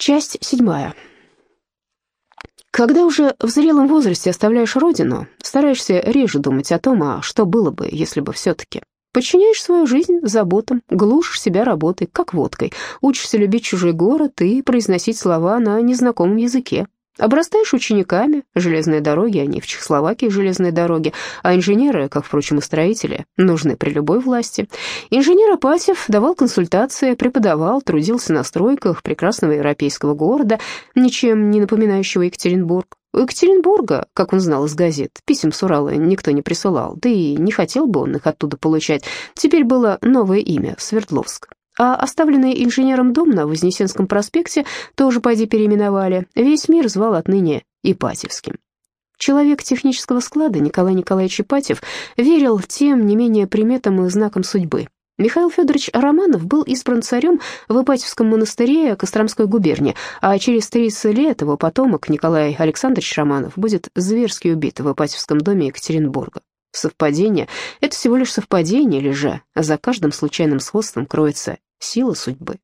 Часть седьмая. Когда уже в зрелом возрасте оставляешь родину, стараешься реже думать о том, а что было бы, если бы все-таки. Подчиняешь свою жизнь заботам, глушишь себя работой, как водкой, учишься любить чужой город и произносить слова на незнакомом языке. Обрастаешь учениками, железные дороги, они в Чехословакии железные дороги, а инженеры, как, впрочем, и строители, нужны при любой власти. Инженер Апатьев давал консультации, преподавал, трудился на стройках прекрасного европейского города, ничем не напоминающего Екатеринбург. У Екатеринбурга, как он знал из газет, писем с Урала никто не присылал, да и не хотел бы он их оттуда получать. Теперь было новое имя — Свердловск. А оставленный инженером дом на Вознесенском проспекте тоже поди переименовали. Весь мир звал отныне Ипатьевским. Человек технического склада Николай Николаевич Ипатьев верил тем не менее приметам и знакам судьбы. Михаил Федорович Романов был избран царем в Ипатьевском монастыре Костромской губернии, а через 30 лет его потомок Николай Александрович Романов будет зверски убит в Ипатьевском доме Екатеринбурга. Совпадение — это всего лишь совпадение или же за каждым случайным сходством кроется сила судьбы.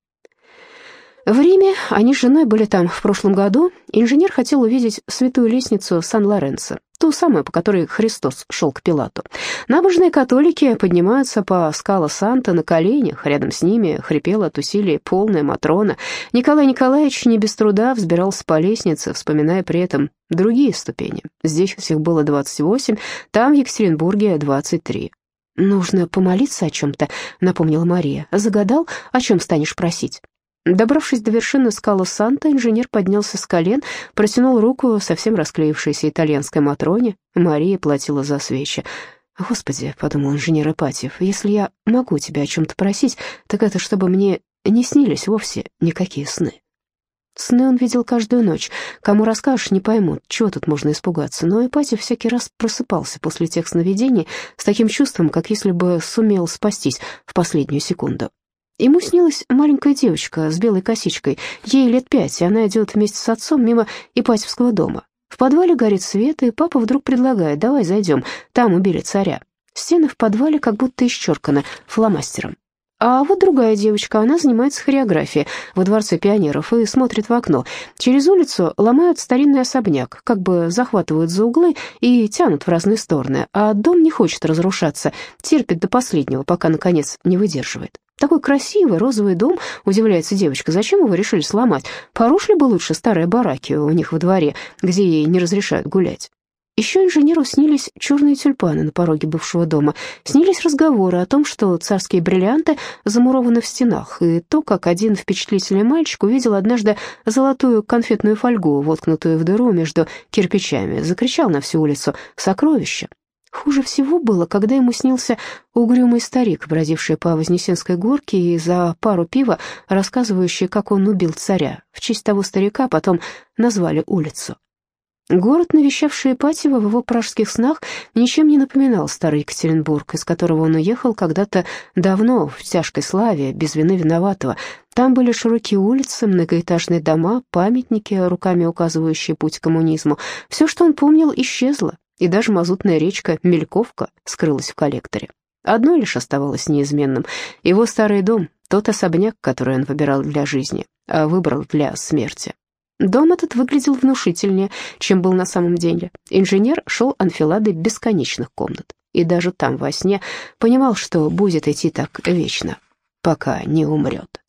В Риме, они с женой были там в прошлом году, инженер хотел увидеть святую лестницу Сан-Лоренцо, ту самую, по которой Христос шел к Пилату. Набожные католики поднимаются по скала Санта на коленях, рядом с ними хрипела от усилий полная Матрона. Николай Николаевич не без труда взбирался по лестнице, вспоминая при этом другие ступени. Здесь их было 28, там в Екатеринбурге 23. «Нужно помолиться о чем-то», — напомнила Мария. «Загадал, о чем станешь просить?» Добравшись до вершины скалы Санта, инженер поднялся с колен, протянул руку совсем расклеившейся итальянской Матроне. Мария платила за свечи. «Господи», — подумал инженер Ипатьев, — «если я могу тебя о чем-то просить, так это чтобы мне не снились вовсе никакие сны». Сны он видел каждую ночь. Кому расскажешь, не поймут, чего тут можно испугаться. Но Ипатьев всякий раз просыпался после тех сновидений с таким чувством, как если бы сумел спастись в последнюю секунду. Ему снилась маленькая девочка с белой косичкой. Ей лет пять, и она идет вместе с отцом мимо Ипатьевского дома. В подвале горит свет, и папа вдруг предлагает, давай зайдем, там убили царя. Стены в подвале как будто исчерканы фломастером. А вот другая девочка, она занимается хореографией во Дворце пионеров и смотрит в окно. Через улицу ломают старинный особняк, как бы захватывают за углы и тянут в разные стороны, а дом не хочет разрушаться, терпит до последнего, пока, наконец, не выдерживает. Такой красивый розовый дом, удивляется девочка, зачем его решили сломать? Порушили бы лучше старые бараки у них во дворе, где ей не разрешают гулять. Еще инженеру снились черные тюльпаны на пороге бывшего дома. Снились разговоры о том, что царские бриллианты замурованы в стенах, и то, как один впечатлительный мальчик увидел однажды золотую конфетную фольгу, воткнутую в дыру между кирпичами, закричал на всю улицу «Сокровище!». Хуже всего было, когда ему снился угрюмый старик, бродивший по Вознесенской горке и за пару пива рассказывающий, как он убил царя. В честь того старика потом назвали улицу. Город, навещавший Ипатьева в его пражских снах, ничем не напоминал старый Екатеринбург, из которого он уехал когда-то давно, в тяжкой славе, без вины виноватого. Там были широкие улицы, многоэтажные дома, памятники, руками указывающие путь к коммунизму. Все, что он помнил, исчезло и даже мазутная речка Мельковка скрылась в коллекторе. Одно лишь оставалось неизменным — его старый дом, тот особняк, который он выбирал для жизни, а выбрал для смерти. Дом этот выглядел внушительнее, чем был на самом деле. Инженер шел анфиладой бесконечных комнат, и даже там, во сне, понимал, что будет идти так вечно, пока не умрет.